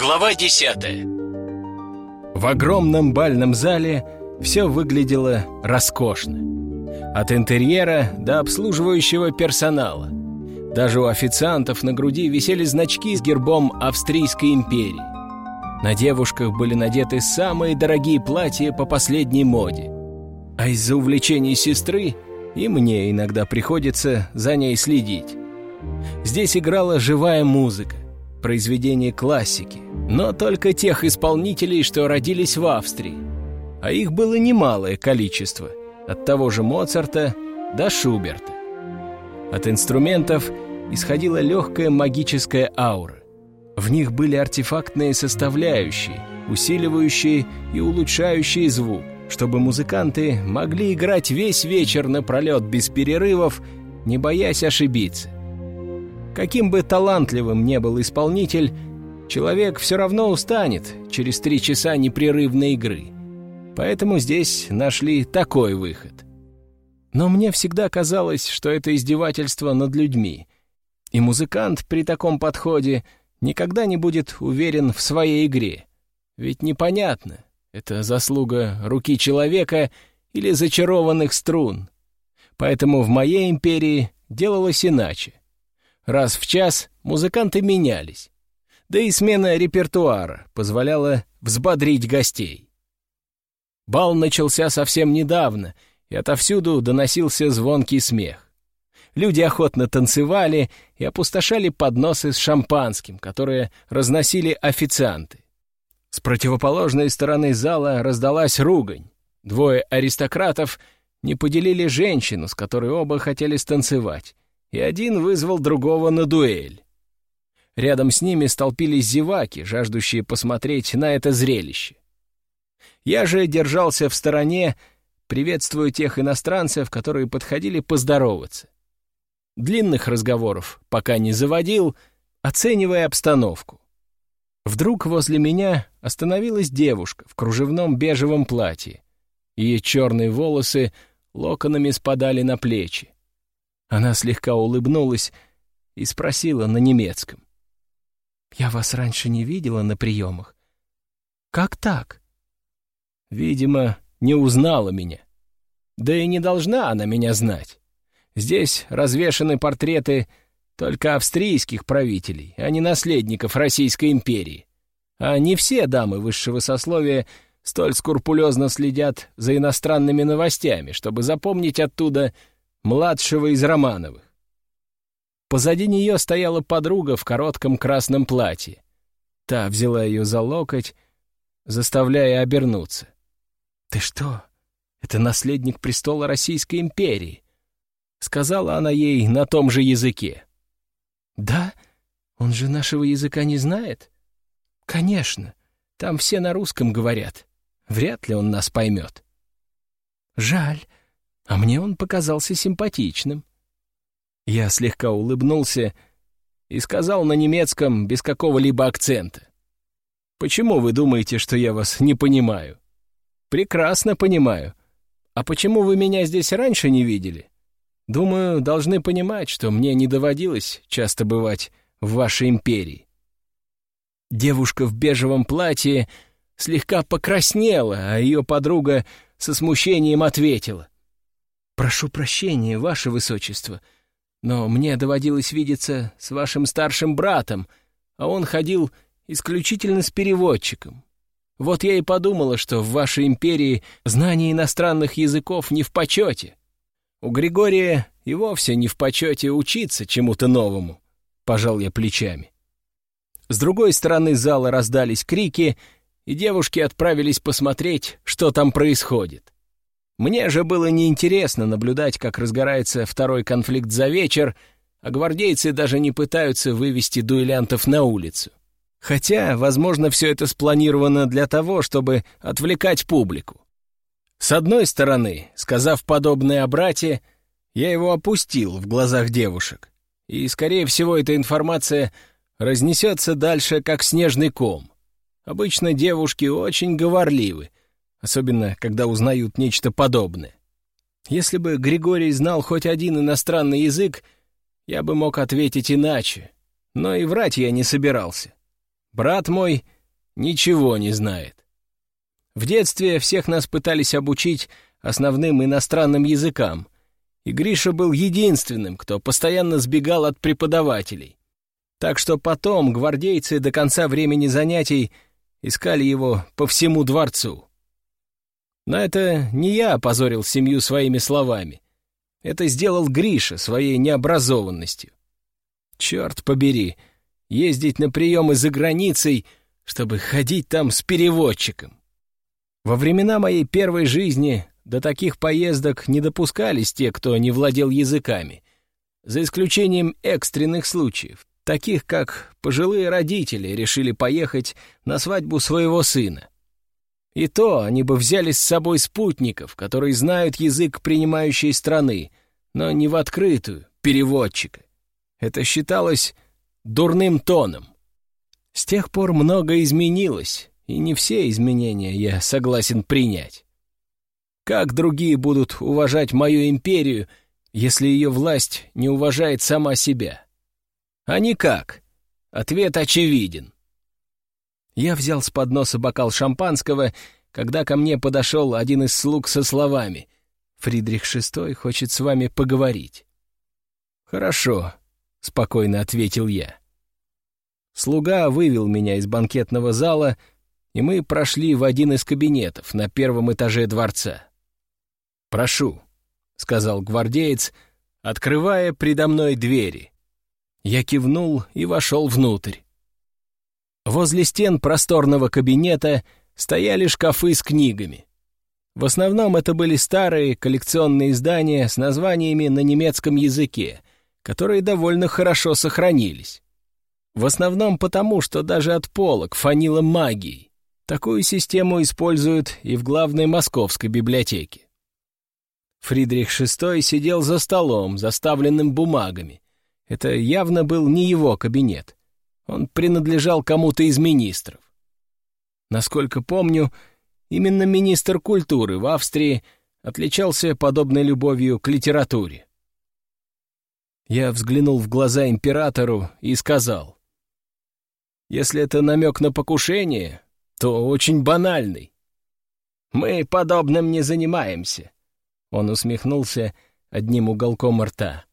Глава десятая В огромном бальном зале все выглядело роскошно. От интерьера до обслуживающего персонала. Даже у официантов на груди висели значки с гербом Австрийской империи. На девушках были надеты самые дорогие платья по последней моде. А из-за увлечений сестры и мне иногда приходится за ней следить. Здесь играла живая музыка, произведение классики, но только тех исполнителей, что родились в Австрии. А их было немалое количество, от того же Моцарта до Шуберта. От инструментов исходила легкая магическая аура. В них были артефактные составляющие, усиливающие и улучшающие звук, чтобы музыканты могли играть весь вечер напролет без перерывов, не боясь ошибиться. Каким бы талантливым не был исполнитель, человек все равно устанет через три часа непрерывной игры. Поэтому здесь нашли такой выход. Но мне всегда казалось, что это издевательство над людьми, и музыкант при таком подходе никогда не будет уверен в своей игре. Ведь непонятно, это заслуга руки человека или зачарованных струн. Поэтому в моей империи делалось иначе. Раз в час музыканты менялись. Да и смена репертуара позволяла взбодрить гостей. Бал начался совсем недавно, и отовсюду доносился звонкий смех. Люди охотно танцевали и опустошали подносы с шампанским, которые разносили официанты. С противоположной стороны зала раздалась ругань. Двое аристократов не поделили женщину, с которой оба хотели станцевать, и один вызвал другого на дуэль. Рядом с ними столпились зеваки, жаждущие посмотреть на это зрелище. Я же держался в стороне, приветствуя тех иностранцев, которые подходили поздороваться. Длинных разговоров пока не заводил, оценивая обстановку. Вдруг возле меня остановилась девушка в кружевном бежевом платье. Ее черные волосы локонами спадали на плечи. Она слегка улыбнулась и спросила на немецком. «Я вас раньше не видела на приемах. Как так?» Видимо, не узнала меня. Да и не должна она меня знать. Здесь развешаны портреты только австрийских правителей, а не наследников Российской империи. А не все дамы высшего сословия столь скрупулезно следят за иностранными новостями, чтобы запомнить оттуда младшего из Романовых. Позади нее стояла подруга в коротком красном платье. Та взяла ее за локоть, заставляя обернуться. «Ты что? Это наследник престола Российской империи. — сказала она ей на том же языке. «Да? Он же нашего языка не знает?» «Конечно. Там все на русском говорят. Вряд ли он нас поймет». «Жаль. А мне он показался симпатичным». Я слегка улыбнулся и сказал на немецком без какого-либо акцента. «Почему вы думаете, что я вас не понимаю?» «Прекрасно понимаю. А почему вы меня здесь раньше не видели?» Думаю, должны понимать, что мне не доводилось часто бывать в вашей империи. Девушка в бежевом платье слегка покраснела, а ее подруга со смущением ответила. «Прошу прощения, ваше высочество, но мне доводилось видеться с вашим старшим братом, а он ходил исключительно с переводчиком. Вот я и подумала, что в вашей империи знание иностранных языков не в почете. У Григория и вовсе не в почете учиться чему-то новому, пожал я плечами. С другой стороны зала раздались крики, и девушки отправились посмотреть, что там происходит. Мне же было неинтересно наблюдать, как разгорается второй конфликт за вечер, а гвардейцы даже не пытаются вывести дуэлянтов на улицу. Хотя, возможно, все это спланировано для того, чтобы отвлекать публику. С одной стороны, сказав подобное о брате, я его опустил в глазах девушек, и, скорее всего, эта информация разнесется дальше, как снежный ком. Обычно девушки очень говорливы, особенно когда узнают нечто подобное. Если бы Григорий знал хоть один иностранный язык, я бы мог ответить иначе, но и врать я не собирался. Брат мой ничего не знает. В детстве всех нас пытались обучить основным иностранным языкам, и Гриша был единственным, кто постоянно сбегал от преподавателей. Так что потом гвардейцы до конца времени занятий искали его по всему дворцу. Но это не я опозорил семью своими словами. Это сделал Гриша своей необразованностью. Черт побери, ездить на приемы за границей, чтобы ходить там с переводчиком. Во времена моей первой жизни до таких поездок не допускались те, кто не владел языками, за исключением экстренных случаев, таких как пожилые родители решили поехать на свадьбу своего сына. И то они бы взяли с собой спутников, которые знают язык принимающей страны, но не в открытую, переводчика. Это считалось дурным тоном. С тех пор многое изменилось, и не все изменения я согласен принять. Как другие будут уважать мою империю, если ее власть не уважает сама себя? А никак. Ответ очевиден. Я взял с подноса бокал шампанского, когда ко мне подошел один из слуг со словами «Фридрих VI хочет с вами поговорить». «Хорошо», — спокойно ответил я. Слуга вывел меня из банкетного зала, и мы прошли в один из кабинетов на первом этаже дворца. «Прошу», — сказал гвардеец, открывая предо мной двери. Я кивнул и вошел внутрь. Возле стен просторного кабинета стояли шкафы с книгами. В основном это были старые коллекционные издания с названиями на немецком языке, которые довольно хорошо сохранились. В основном потому, что даже от полок фанило магией. Такую систему используют и в главной московской библиотеке. Фридрих VI сидел за столом, заставленным бумагами. Это явно был не его кабинет. Он принадлежал кому-то из министров. Насколько помню, именно министр культуры в Австрии отличался подобной любовью к литературе. Я взглянул в глаза императору и сказал, «Если это намек на покушение, то очень банальный. Мы подобным не занимаемся». Он усмехнулся одним уголком рта.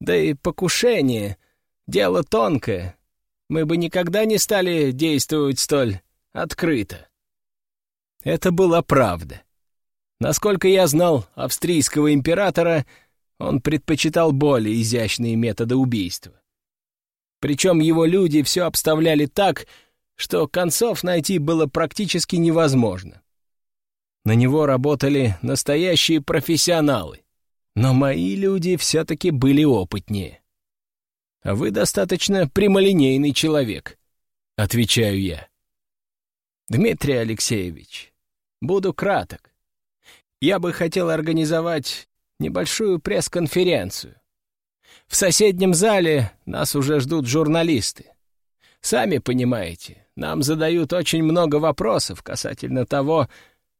«Да и покушение — дело тонкое. Мы бы никогда не стали действовать столь открыто». Это была правда. Насколько я знал австрийского императора — он предпочитал более изящные методы убийства. Причем его люди все обставляли так, что концов найти было практически невозможно. На него работали настоящие профессионалы, но мои люди все-таки были опытнее. А вы достаточно прямолинейный человек, отвечаю я. Дмитрий Алексеевич, буду краток. Я бы хотел организовать небольшую пресс-конференцию. В соседнем зале нас уже ждут журналисты. Сами понимаете, нам задают очень много вопросов касательно того,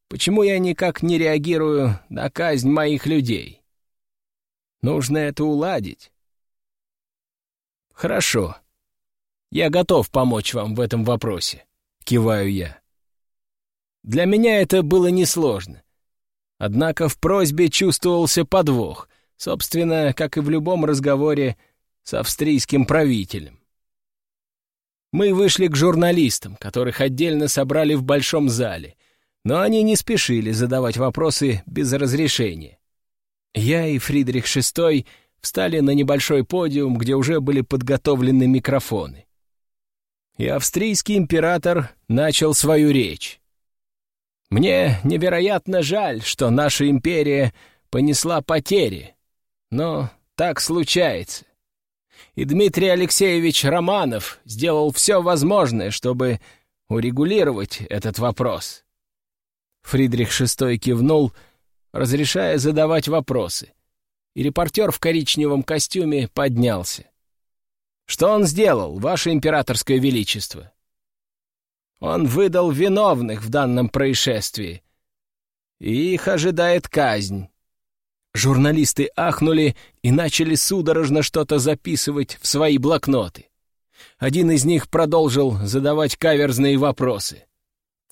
почему я никак не реагирую на казнь моих людей. Нужно это уладить. Хорошо. Я готов помочь вам в этом вопросе, киваю я. Для меня это было несложно. Однако в просьбе чувствовался подвох, собственно, как и в любом разговоре с австрийским правителем. Мы вышли к журналистам, которых отдельно собрали в большом зале, но они не спешили задавать вопросы без разрешения. Я и Фридрих VI встали на небольшой подиум, где уже были подготовлены микрофоны. И австрийский император начал свою речь. Мне невероятно жаль, что наша империя понесла потери, но так случается. И Дмитрий Алексеевич Романов сделал все возможное, чтобы урегулировать этот вопрос. Фридрих VI кивнул, разрешая задавать вопросы, и репортер в коричневом костюме поднялся. «Что он сделал, ваше императорское величество?» Он выдал виновных в данном происшествии. И их ожидает казнь. Журналисты ахнули и начали судорожно что-то записывать в свои блокноты. Один из них продолжил задавать каверзные вопросы.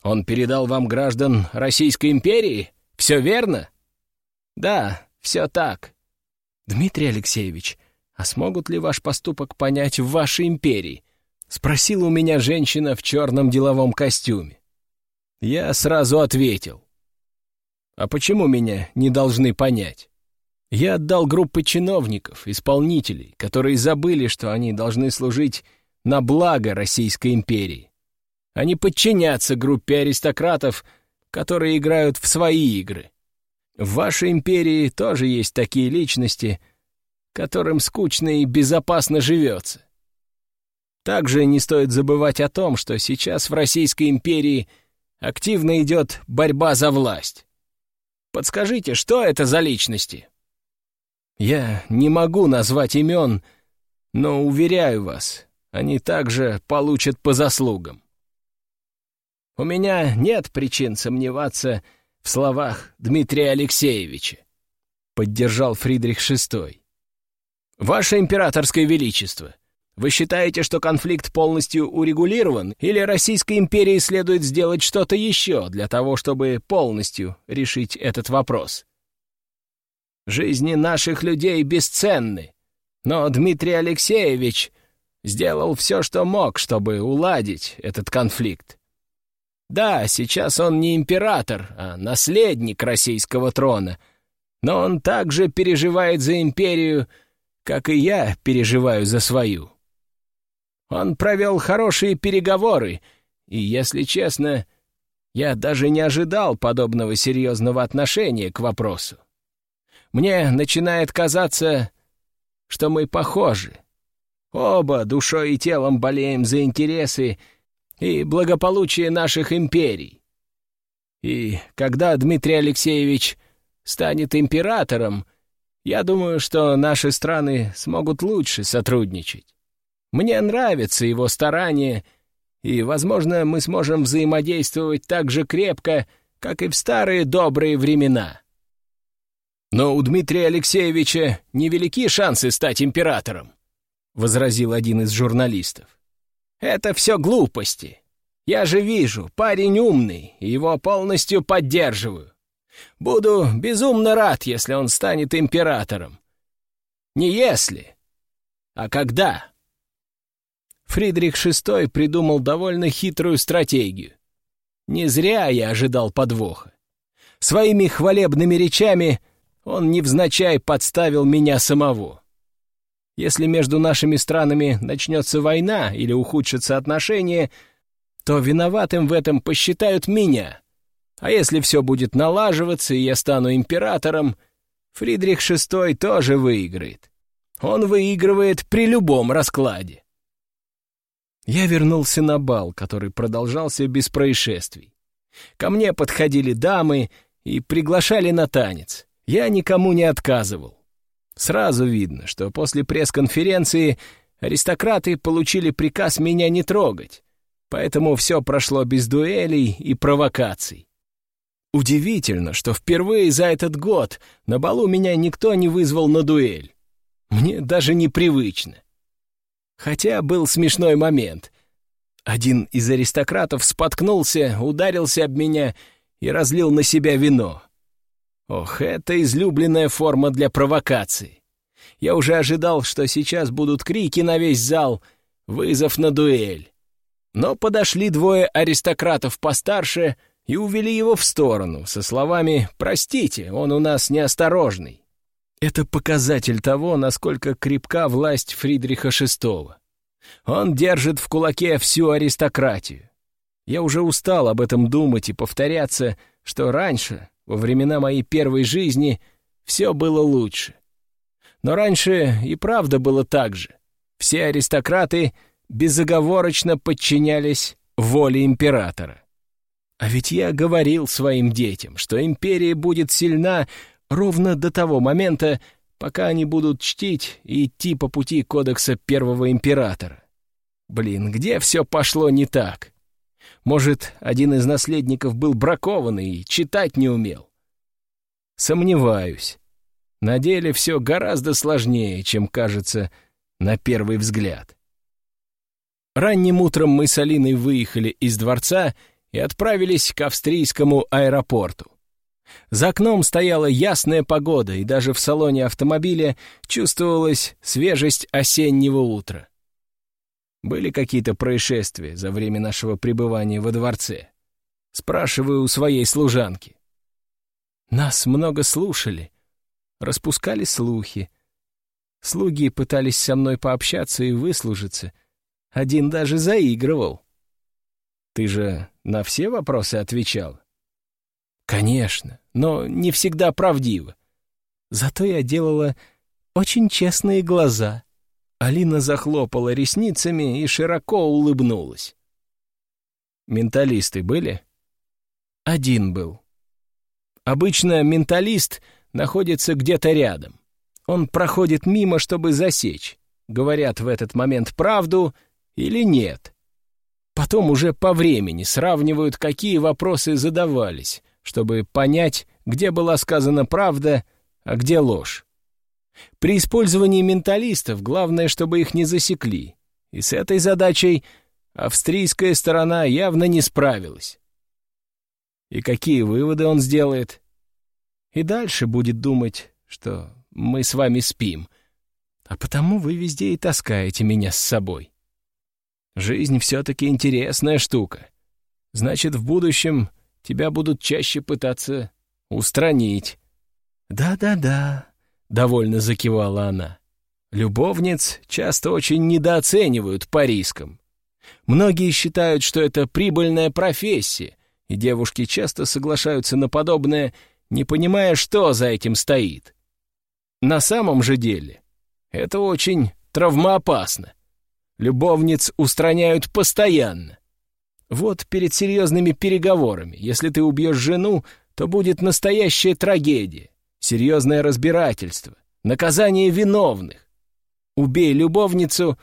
«Он передал вам граждан Российской империи? Все верно?» «Да, все так». «Дмитрий Алексеевич, а смогут ли ваш поступок понять в вашей империи?» — спросила у меня женщина в черном деловом костюме. Я сразу ответил. «А почему меня не должны понять?» Я отдал группы чиновников, исполнителей, которые забыли, что они должны служить на благо Российской империи, не подчиняться группе аристократов, которые играют в свои игры. В вашей империи тоже есть такие личности, которым скучно и безопасно живется. Также не стоит забывать о том, что сейчас в Российской империи активно идет борьба за власть. Подскажите, что это за личности? Я не могу назвать имен, но, уверяю вас, они также получат по заслугам. У меня нет причин сомневаться в словах Дмитрия Алексеевича, поддержал Фридрих VI. Ваше императорское величество, вы считаете, что конфликт полностью урегулирован, или Российской империи следует сделать что-то еще для того, чтобы полностью решить этот вопрос? Жизни наших людей бесценны, но Дмитрий Алексеевич сделал все, что мог, чтобы уладить этот конфликт. Да, сейчас он не император, а наследник российского трона, но он также переживает за империю, как и я переживаю за свою. Он провел хорошие переговоры, и, если честно, я даже не ожидал подобного серьезного отношения к вопросу. Мне начинает казаться, что мы похожи. Оба душой и телом болеем за интересы и благополучие наших империй. И когда Дмитрий Алексеевич станет императором, я думаю, что наши страны смогут лучше сотрудничать. Мне нравится его старание, и, возможно, мы сможем взаимодействовать так же крепко, как и в старые добрые времена. Но у Дмитрия Алексеевича невелики шансы стать императором, возразил один из журналистов. Это все глупости. Я же вижу, парень умный, его полностью поддерживаю. Буду безумно рад, если он станет императором. Не если, а когда. Фридрих VI придумал довольно хитрую стратегию. Не зря я ожидал подвоха. Своими хвалебными речами он невзначай подставил меня самого. Если между нашими странами начнется война или ухудшатся отношения, то виноватым в этом посчитают меня. А если все будет налаживаться, и я стану императором, Фридрих VI тоже выиграет. Он выигрывает при любом раскладе. Я вернулся на бал, который продолжался без происшествий. Ко мне подходили дамы и приглашали на танец. Я никому не отказывал. Сразу видно, что после пресс-конференции аристократы получили приказ меня не трогать, поэтому все прошло без дуэлей и провокаций. Удивительно, что впервые за этот год на балу меня никто не вызвал на дуэль. Мне даже непривычно. Хотя был смешной момент. Один из аристократов споткнулся, ударился об меня и разлил на себя вино. Ох, это излюбленная форма для провокации. Я уже ожидал, что сейчас будут крики на весь зал, вызов на дуэль. Но подошли двое аристократов постарше и увели его в сторону со словами «Простите, он у нас неосторожный». Это показатель того, насколько крепка власть Фридриха VI. Он держит в кулаке всю аристократию. Я уже устал об этом думать и повторяться, что раньше, во времена моей первой жизни, все было лучше. Но раньше и правда было так же. Все аристократы безоговорочно подчинялись воле императора. А ведь я говорил своим детям, что империя будет сильна ровно до того момента, пока они будут чтить и идти по пути кодекса первого императора. Блин, где все пошло не так? Может, один из наследников был бракованный и читать не умел? Сомневаюсь. На деле все гораздо сложнее, чем кажется на первый взгляд. Ранним утром мы с Алиной выехали из дворца и отправились к австрийскому аэропорту. За окном стояла ясная погода, и даже в салоне автомобиля чувствовалась свежесть осеннего утра. Были какие-то происшествия за время нашего пребывания во дворце? Спрашиваю у своей служанки. Нас много слушали, распускали слухи. Слуги пытались со мной пообщаться и выслужиться. Один даже заигрывал. Ты же на все вопросы отвечал? Конечно, но не всегда правдиво. Зато я делала очень честные глаза. Алина захлопала ресницами и широко улыбнулась. Менталисты были? Один был. Обычно менталист находится где-то рядом. Он проходит мимо, чтобы засечь, говорят в этот момент правду или нет. Потом уже по времени сравнивают, какие вопросы задавались, чтобы понять, где была сказана правда, а где ложь. При использовании менталистов главное, чтобы их не засекли, и с этой задачей австрийская сторона явно не справилась. И какие выводы он сделает? И дальше будет думать, что мы с вами спим, а потому вы везде и таскаете меня с собой. Жизнь все-таки интересная штука. Значит, в будущем тебя будут чаще пытаться устранить. «Да-да-да», — довольно закивала она. «Любовниц часто очень недооценивают по рискам. Многие считают, что это прибыльная профессия, и девушки часто соглашаются на подобное, не понимая, что за этим стоит. На самом же деле это очень травмоопасно. Любовниц устраняют постоянно. Вот перед серьезными переговорами, если ты убьешь жену, то будет настоящая трагедия, серьезное разбирательство, наказание виновных. Убей любовницу,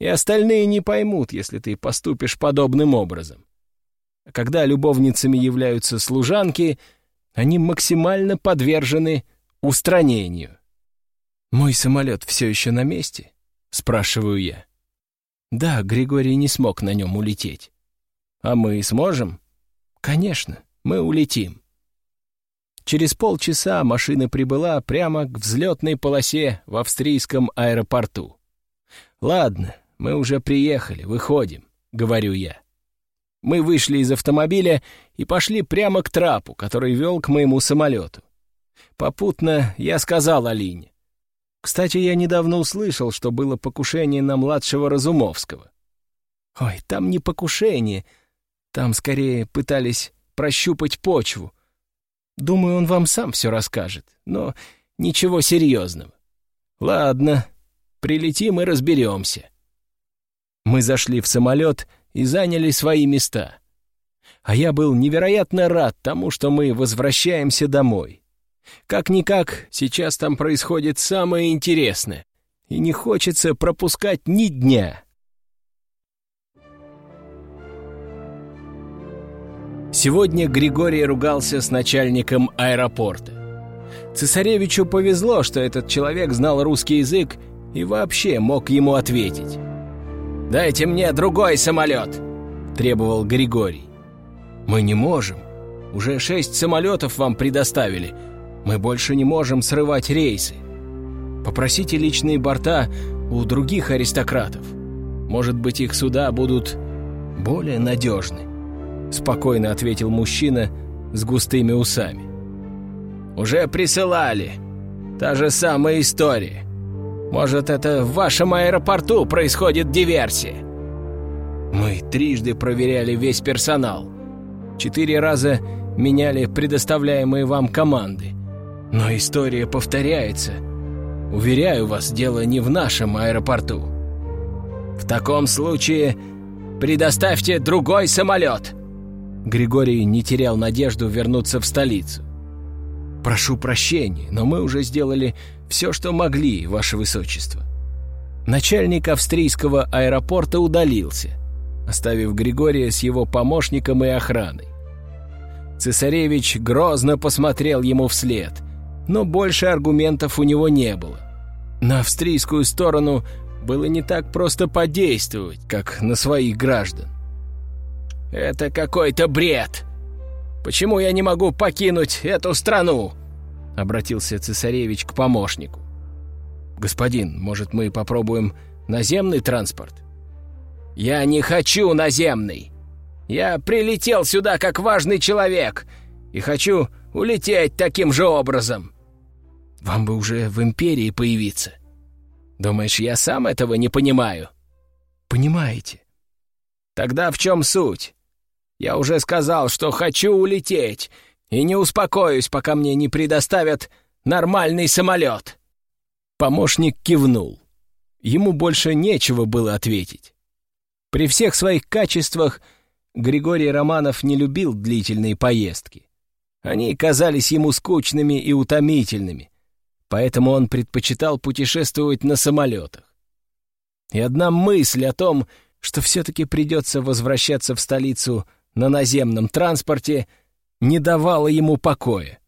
и остальные не поймут, если ты поступишь подобным образом. А когда любовницами являются служанки, они максимально подвержены устранению. «Мой самолет все еще на месте?» — спрашиваю я. «Да, Григорий не смог на нем улететь. А мы сможем? Конечно, мы улетим. Через полчаса машина прибыла прямо к взлетной полосе в австрийском аэропорту. «Ладно, мы уже приехали, выходим», — говорю я. Мы вышли из автомобиля и пошли прямо к трапу, который вел к моему самолету. Попутно я сказал Алине. Кстати, я недавно услышал, что было покушение на младшего Разумовского. Ой, там не покушение, там скорее пытались прощупать почву. Думаю, он вам сам все расскажет, но ничего серьезного. Ладно, прилетим и разберемся. Мы зашли в самолет и заняли свои места. А я был невероятно рад тому, что мы возвращаемся домой. Как-никак, сейчас там происходит самое интересное, и не хочется пропускать ни дня. Сегодня Григорий ругался с начальником аэропорта. Цесаревичу повезло, что этот человек знал русский язык и вообще мог ему ответить. «Дайте мне другой самолет!» — требовал Григорий. «Мы не можем. Уже шесть самолетов вам предоставили. Мы больше не можем срывать рейсы. Попросите личные борта у других аристократов. Может быть, их суда будут более надежны». — спокойно ответил мужчина с густыми усами. «Уже присылали. Та же самая история. Может, это в вашем аэропорту происходит диверсия?» «Мы трижды проверяли весь персонал. Четыре раза меняли предоставляемые вам команды. Но история повторяется. Уверяю вас, дело не в нашем аэропорту. В таком случае предоставьте другой самолет!» Григорий не терял надежду вернуться в столицу. «Прошу прощения, но мы уже сделали все, что могли, Ваше Высочество». Начальник австрийского аэропорта удалился, оставив Григория с его помощником и охраной. Цесаревич грозно посмотрел ему вслед, но больше аргументов у него не было. На австрийскую сторону было не так просто подействовать, как на своих граждан. «Это какой-то бред! Почему я не могу покинуть эту страну?» — обратился цесаревич к помощнику. «Господин, может, мы попробуем наземный транспорт?» «Я не хочу наземный! Я прилетел сюда как важный человек и хочу улететь таким же образом!» «Вам бы уже в Империи появиться!» «Думаешь, я сам этого не понимаю?» «Понимаете?» «Тогда в чем суть? Я уже сказал, что хочу улететь, и не успокоюсь, пока мне не предоставят нормальный самолет!» Помощник кивнул. Ему больше нечего было ответить. При всех своих качествах Григорий Романов не любил длительные поездки. Они казались ему скучными и утомительными, поэтому он предпочитал путешествовать на самолетах. И одна мысль о том, что все-таки придется возвращаться в столицу на наземном транспорте, не давала ему покоя.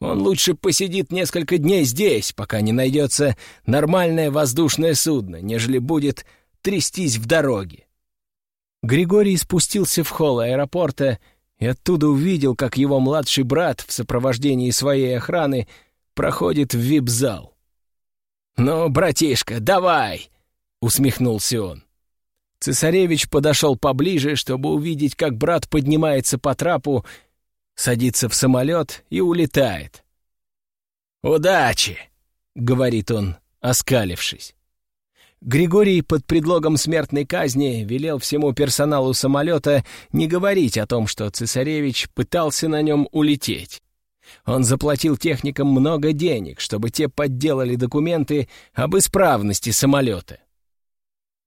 Он лучше посидит несколько дней здесь, пока не найдется нормальное воздушное судно, нежели будет трястись в дороге. Григорий спустился в холл аэропорта и оттуда увидел, как его младший брат в сопровождении своей охраны проходит в вип-зал. «Ну, братишка, давай!» — усмехнулся он. Цесаревич подошел поближе, чтобы увидеть, как брат поднимается по трапу садится в самолет и улетает. «Удачи!» — говорит он, оскалившись. Григорий под предлогом смертной казни велел всему персоналу самолета не говорить о том, что цесаревич пытался на нем улететь. Он заплатил техникам много денег, чтобы те подделали документы об исправности самолета.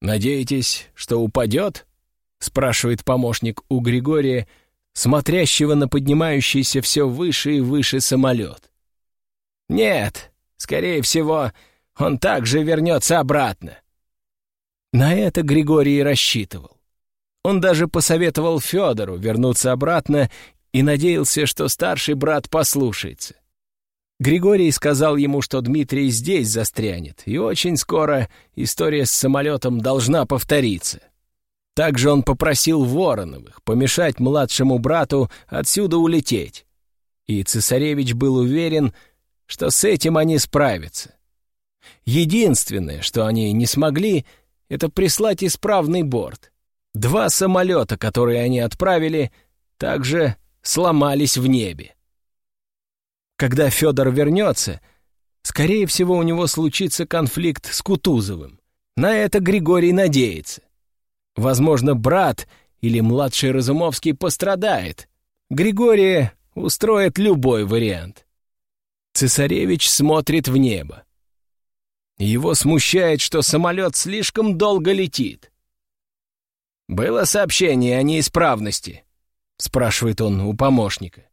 «Надеетесь, что упадет?» — спрашивает помощник у Григория, смотрящего на поднимающийся все выше и выше самолет. «Нет, скорее всего, он также вернется обратно». На это Григорий рассчитывал. Он даже посоветовал Федору вернуться обратно и надеялся, что старший брат послушается. Григорий сказал ему, что Дмитрий здесь застрянет, и очень скоро история с самолетом должна повториться. Также он попросил Вороновых помешать младшему брату отсюда улететь. И цесаревич был уверен, что с этим они справятся. Единственное, что они не смогли, это прислать исправный борт. Два самолета, которые они отправили, также сломались в небе. Когда Федор вернется, скорее всего, у него случится конфликт с Кутузовым. На это Григорий надеется. Возможно, брат или младший Разумовский пострадает. Григория устроит любой вариант. Цесаревич смотрит в небо. Его смущает, что самолет слишком долго летит. «Было сообщение о неисправности?» — спрашивает он у помощника.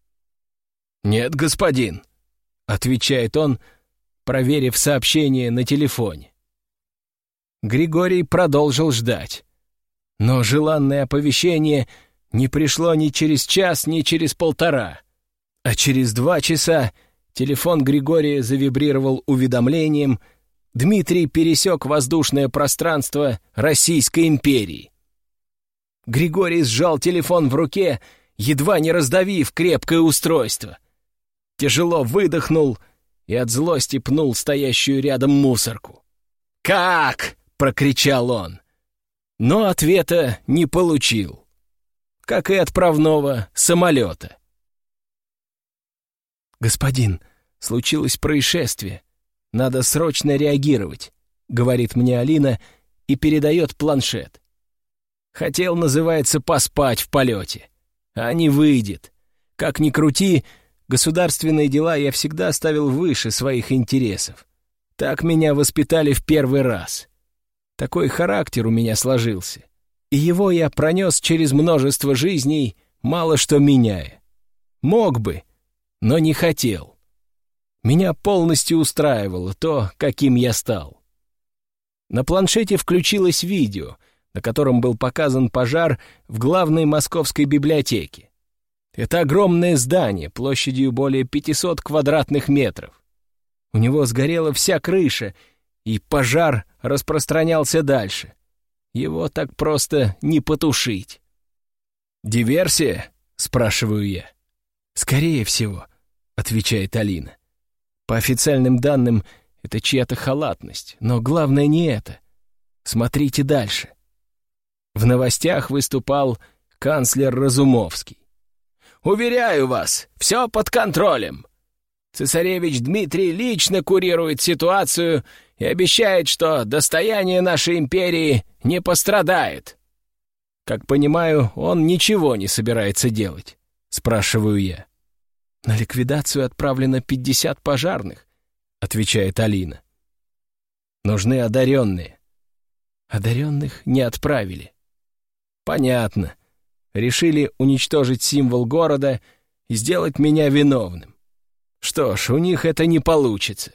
«Нет, господин», — отвечает он, проверив сообщение на телефоне. Григорий продолжил ждать. Но желанное оповещение не пришло ни через час, ни через полтора. А через два часа телефон Григория завибрировал уведомлением «Дмитрий пересек воздушное пространство Российской империи». Григорий сжал телефон в руке, едва не раздавив крепкое устройство. Тяжело выдохнул и от злости пнул стоящую рядом мусорку. «Как?» — прокричал он но ответа не получил, как и отправного самолета. «Господин, случилось происшествие. Надо срочно реагировать», — говорит мне Алина и передает планшет. Хотел, называется, поспать в полете. А не выйдет. Как ни крути, государственные дела я всегда ставил выше своих интересов. Так меня воспитали в первый раз. Такой характер у меня сложился. И его я пронес через множество жизней, мало что меняя. Мог бы, но не хотел. Меня полностью устраивало то, каким я стал. На планшете включилось видео, на котором был показан пожар в главной московской библиотеке. Это огромное здание площадью более 500 квадратных метров. У него сгорела вся крыша — и пожар распространялся дальше. Его так просто не потушить. «Диверсия?» — спрашиваю я. «Скорее всего», — отвечает Алина. «По официальным данным, это чья-то халатность, но главное не это. Смотрите дальше». В новостях выступал канцлер Разумовский. «Уверяю вас, все под контролем. Цесаревич Дмитрий лично курирует ситуацию и обещает, что достояние нашей империи не пострадает. Как понимаю, он ничего не собирается делать, спрашиваю я. На ликвидацию отправлено 50 пожарных, отвечает Алина. Нужны одаренные. Одаренных не отправили. Понятно. Решили уничтожить символ города и сделать меня виновным. Что ж, у них это не получится.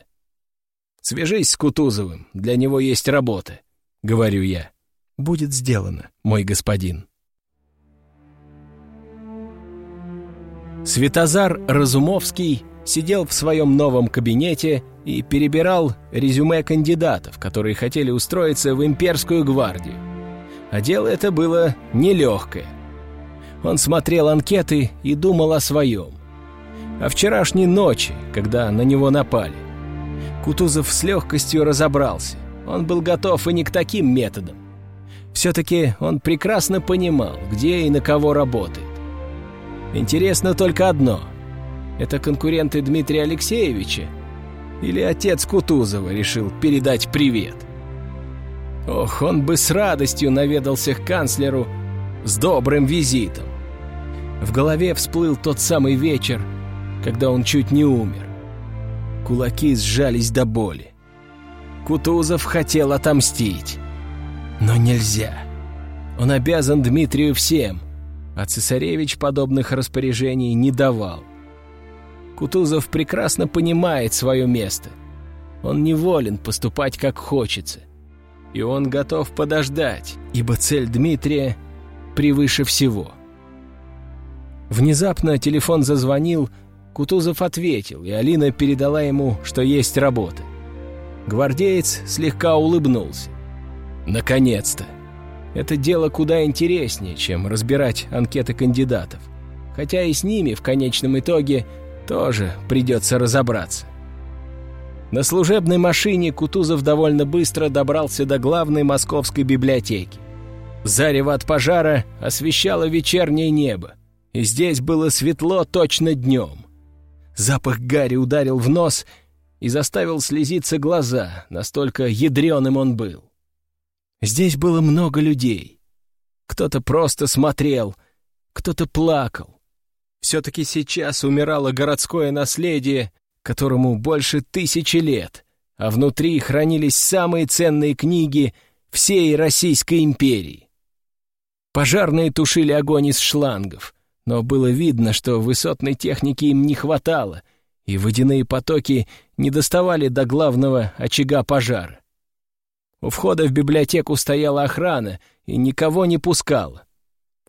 Свяжись с Кутузовым, для него есть работа», — говорю я. «Будет сделано, мой господин». Светозар Разумовский сидел в своем новом кабинете и перебирал резюме кандидатов, которые хотели устроиться в имперскую гвардию. А дело это было нелегкое. Он смотрел анкеты и думал о своем. О вчерашней ночи, когда на него напали. Кутузов с легкостью разобрался. Он был готов и не к таким методам. Все-таки он прекрасно понимал, где и на кого работает. Интересно только одно. Это конкуренты Дмитрия Алексеевича? Или отец Кутузова решил передать привет? Ох, он бы с радостью наведался к канцлеру с добрым визитом. В голове всплыл тот самый вечер, когда он чуть не умер. Кулаки сжались до боли. Кутузов хотел отомстить. Но нельзя. Он обязан Дмитрию всем, а цесаревич подобных распоряжений не давал. Кутузов прекрасно понимает свое место. Он не волен поступать как хочется. И он готов подождать, ибо цель Дмитрия превыше всего. Внезапно телефон зазвонил, Кутузов ответил, и Алина передала ему, что есть работа. Гвардеец слегка улыбнулся. Наконец-то! Это дело куда интереснее, чем разбирать анкеты кандидатов. Хотя и с ними в конечном итоге тоже придется разобраться. На служебной машине Кутузов довольно быстро добрался до главной московской библиотеки. Зарево от пожара освещало вечернее небо, и здесь было светло точно днем. Запах гари ударил в нос и заставил слезиться глаза, настолько ядреным он был. Здесь было много людей. Кто-то просто смотрел, кто-то плакал. Все-таки сейчас умирало городское наследие, которому больше тысячи лет, а внутри хранились самые ценные книги всей Российской империи. Пожарные тушили огонь из шлангов — но было видно, что высотной техники им не хватало, и водяные потоки не доставали до главного очага пожара. У входа в библиотеку стояла охрана и никого не пускала.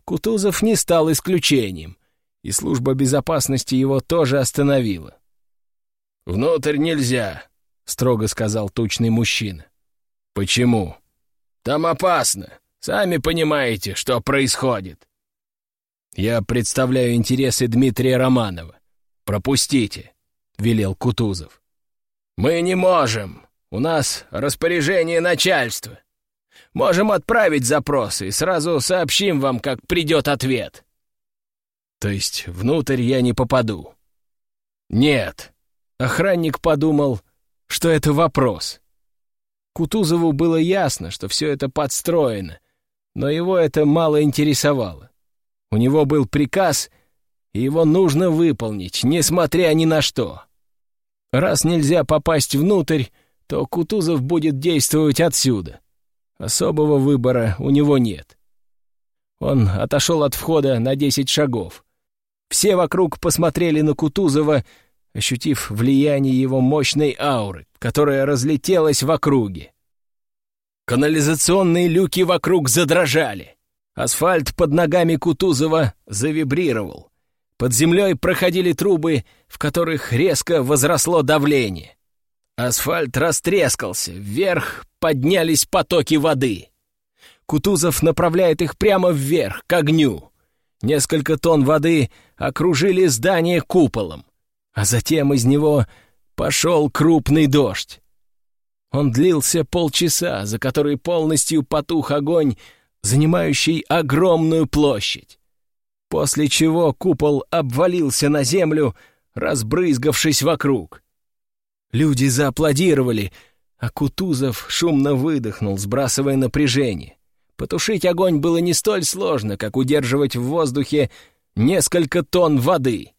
Кутузов не стал исключением, и служба безопасности его тоже остановила. «Внутрь нельзя», — строго сказал тучный мужчина. «Почему?» «Там опасно. Сами понимаете, что происходит». «Я представляю интересы Дмитрия Романова. Пропустите», — велел Кутузов. «Мы не можем. У нас распоряжение начальства. Можем отправить запросы и сразу сообщим вам, как придет ответ». «То есть внутрь я не попаду?» «Нет». Охранник подумал, что это вопрос. Кутузову было ясно, что все это подстроено, но его это мало интересовало. У него был приказ, и его нужно выполнить, несмотря ни на что. Раз нельзя попасть внутрь, то Кутузов будет действовать отсюда. Особого выбора у него нет. Он отошел от входа на десять шагов. Все вокруг посмотрели на Кутузова, ощутив влияние его мощной ауры, которая разлетелась в округе. Канализационные люки вокруг задрожали. Асфальт под ногами Кутузова завибрировал. Под землей проходили трубы, в которых резко возросло давление. Асфальт растрескался, вверх поднялись потоки воды. Кутузов направляет их прямо вверх, к огню. Несколько тонн воды окружили здание куполом, а затем из него пошел крупный дождь. Он длился полчаса, за который полностью потух огонь, занимающий огромную площадь. После чего купол обвалился на землю, разбрызгавшись вокруг. Люди зааплодировали, а Кутузов шумно выдохнул, сбрасывая напряжение. Потушить огонь было не столь сложно, как удерживать в воздухе несколько тонн воды.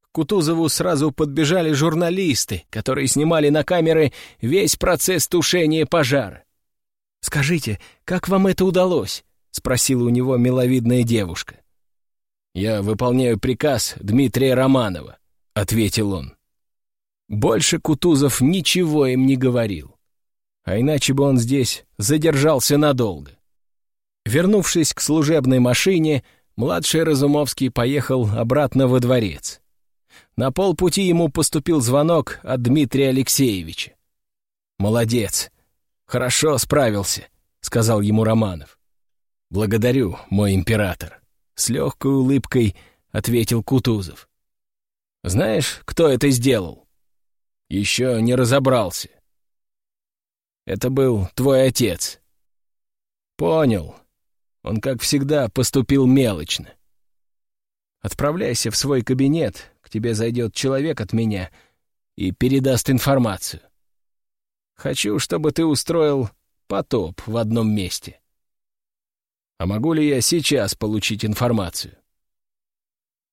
К Кутузову сразу подбежали журналисты, которые снимали на камеры весь процесс тушения пожара. «Скажите, как вам это удалось?» — спросила у него миловидная девушка. «Я выполняю приказ Дмитрия Романова», — ответил он. Больше Кутузов ничего им не говорил. А иначе бы он здесь задержался надолго. Вернувшись к служебной машине, младший Разумовский поехал обратно во дворец. На полпути ему поступил звонок от Дмитрия Алексеевича. «Молодец! Хорошо справился», — сказал ему Романов. «Благодарю, мой император», — с легкой улыбкой ответил Кутузов. «Знаешь, кто это сделал?» Еще не разобрался. Это был твой отец. Понял. Он, как всегда, поступил мелочно. Отправляйся в свой кабинет, к тебе зайдет человек от меня и передаст информацию. Хочу, чтобы ты устроил потоп в одном месте. А могу ли я сейчас получить информацию?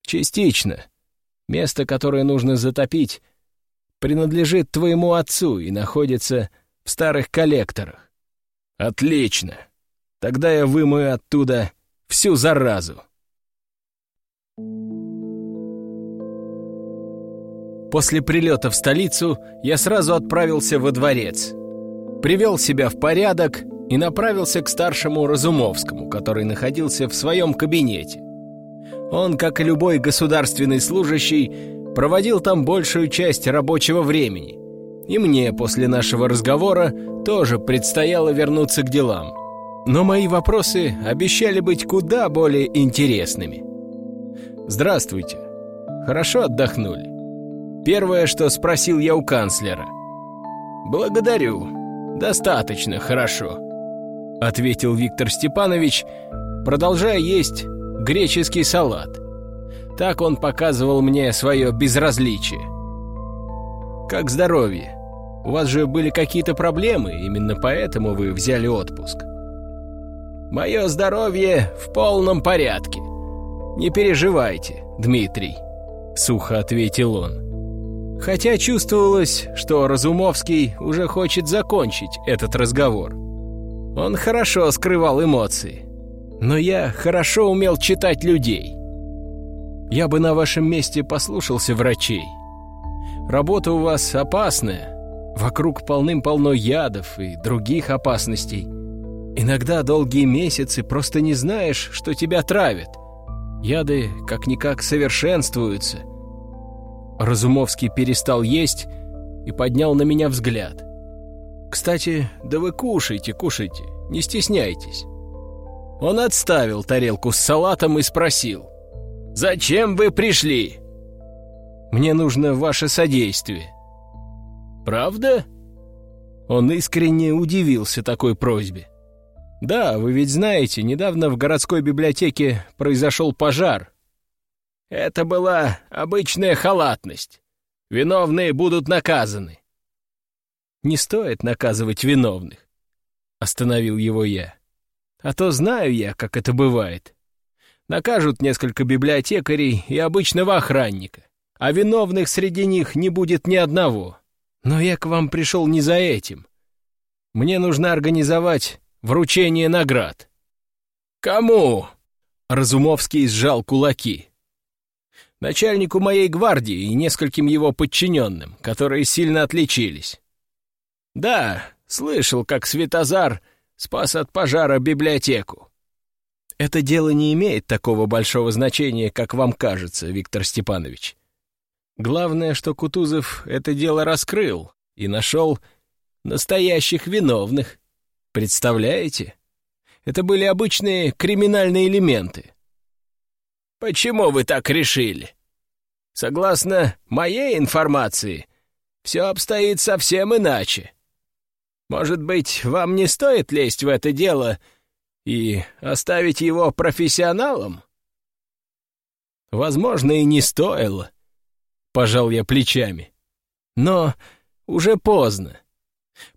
Частично. Место, которое нужно затопить, принадлежит твоему отцу и находится в старых коллекторах. Отлично. Тогда я вымою оттуда всю заразу. После прилета в столицу я сразу отправился во дворец. Привел себя в порядок и направился к старшему Разумовскому, который находился в своем кабинете. Он, как и любой государственный служащий, проводил там большую часть рабочего времени. И мне после нашего разговора тоже предстояло вернуться к делам. Но мои вопросы обещали быть куда более интересными. «Здравствуйте. Хорошо отдохнули?» Первое, что спросил я у канцлера. «Благодарю. Достаточно хорошо», — ответил Виктор Степанович, продолжая есть греческий салат. Так он показывал мне свое безразличие. «Как здоровье? У вас же были какие-то проблемы, именно поэтому вы взяли отпуск». «Мое здоровье в полном порядке. Не переживайте, Дмитрий», — сухо ответил он. Хотя чувствовалось, что Разумовский уже хочет закончить этот разговор. Он хорошо скрывал эмоции. Но я хорошо умел читать людей. Я бы на вашем месте послушался врачей. Работа у вас опасная. Вокруг полным-полно ядов и других опасностей. Иногда долгие месяцы просто не знаешь, что тебя травят. Яды как-никак совершенствуются. Разумовский перестал есть и поднял на меня взгляд. «Кстати, да вы кушайте, кушайте, не стесняйтесь». Он отставил тарелку с салатом и спросил. Зачем вы пришли?» «Мне нужно ваше содействие». «Правда?» Он искренне удивился такой просьбе. «Да, вы ведь знаете, недавно в городской библиотеке произошел пожар». «Это была обычная халатность. Виновные будут наказаны». «Не стоит наказывать виновных», — остановил его я. «А то знаю я, как это бывает. Накажут несколько библиотекарей и обычного охранника, а виновных среди них не будет ни одного. Но я к вам пришел не за этим. Мне нужно организовать вручение наград». «Кому?» — Разумовский сжал кулаки. «Начальнику моей гвардии и нескольким его подчиненным, которые сильно отличились». «Да, слышал, как Светозар спас от пожара библиотеку. Это дело не имеет такого большого значения, как вам кажется, Виктор Степанович. Главное, что Кутузов это дело раскрыл, и нашел настоящих виновных. Представляете? Это были обычные криминальные элементы. Почему вы так решили? Согласно моей информации, все обстоит совсем иначе. Может быть, вам не стоит лезть в это дело и оставить его профессионалам? Возможно, и не стоило, — пожал я плечами. Но уже поздно.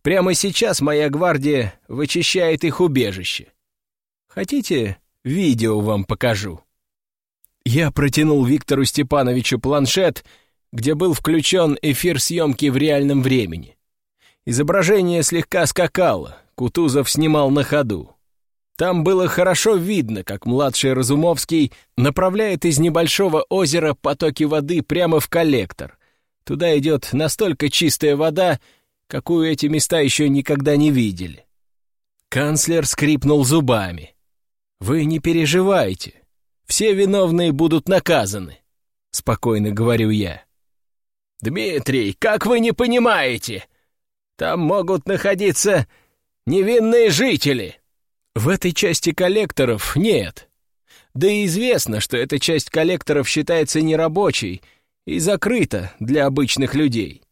Прямо сейчас моя гвардия вычищает их убежище. Хотите, видео вам покажу?» Я протянул Виктору Степановичу планшет, где был включен эфир съемки в реальном времени. Изображение слегка скакало, Кутузов снимал на ходу. Там было хорошо видно, как младший Разумовский направляет из небольшого озера потоки воды прямо в коллектор. Туда идет настолько чистая вода, какую эти места еще никогда не видели. Канцлер скрипнул зубами. «Вы не переживайте. Все виновные будут наказаны», — спокойно говорю я. «Дмитрий, как вы не понимаете? Там могут находиться невинные жители». В этой части коллекторов нет. Да и известно, что эта часть коллекторов считается нерабочей и закрыта для обычных людей.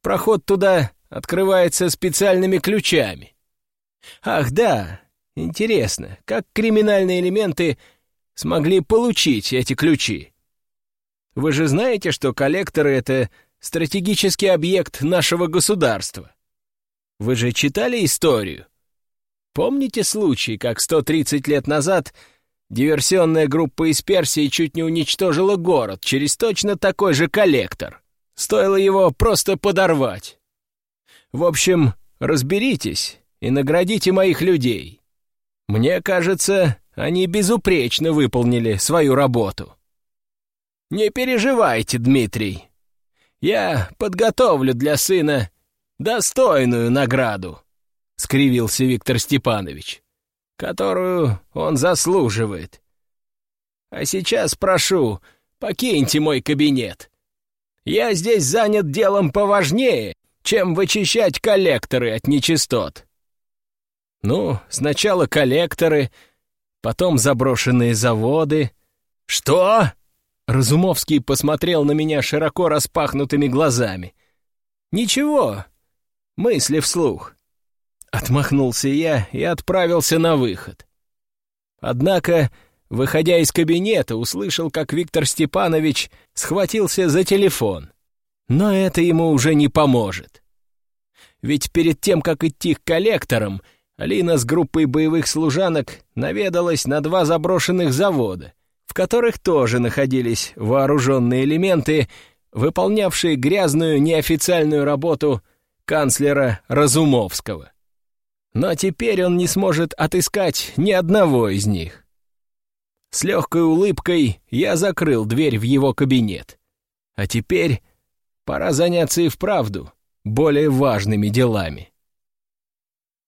Проход туда открывается специальными ключами. Ах, да, интересно, как криминальные элементы смогли получить эти ключи? Вы же знаете, что коллекторы — это стратегический объект нашего государства. Вы же читали историю? Помните случай, как 130 лет назад диверсионная группа из Персии чуть не уничтожила город через точно такой же коллектор? Стоило его просто подорвать. В общем, разберитесь и наградите моих людей. Мне кажется, они безупречно выполнили свою работу. Не переживайте, Дмитрий. Я подготовлю для сына достойную награду, — скривился Виктор Степанович, — которую он заслуживает. А сейчас прошу, покиньте мой кабинет. Я здесь занят делом поважнее, чем вычищать коллекторы от нечистот. Ну, сначала коллекторы, потом заброшенные заводы. Что? Разумовский посмотрел на меня широко распахнутыми глазами. Ничего, мысли вслух. Отмахнулся я и отправился на выход. Однако Выходя из кабинета, услышал, как Виктор Степанович схватился за телефон. Но это ему уже не поможет. Ведь перед тем, как идти к коллекторам, Алина с группой боевых служанок наведалась на два заброшенных завода, в которых тоже находились вооруженные элементы, выполнявшие грязную неофициальную работу канцлера Разумовского. Но теперь он не сможет отыскать ни одного из них. С легкой улыбкой я закрыл дверь в его кабинет. А теперь пора заняться и вправду более важными делами.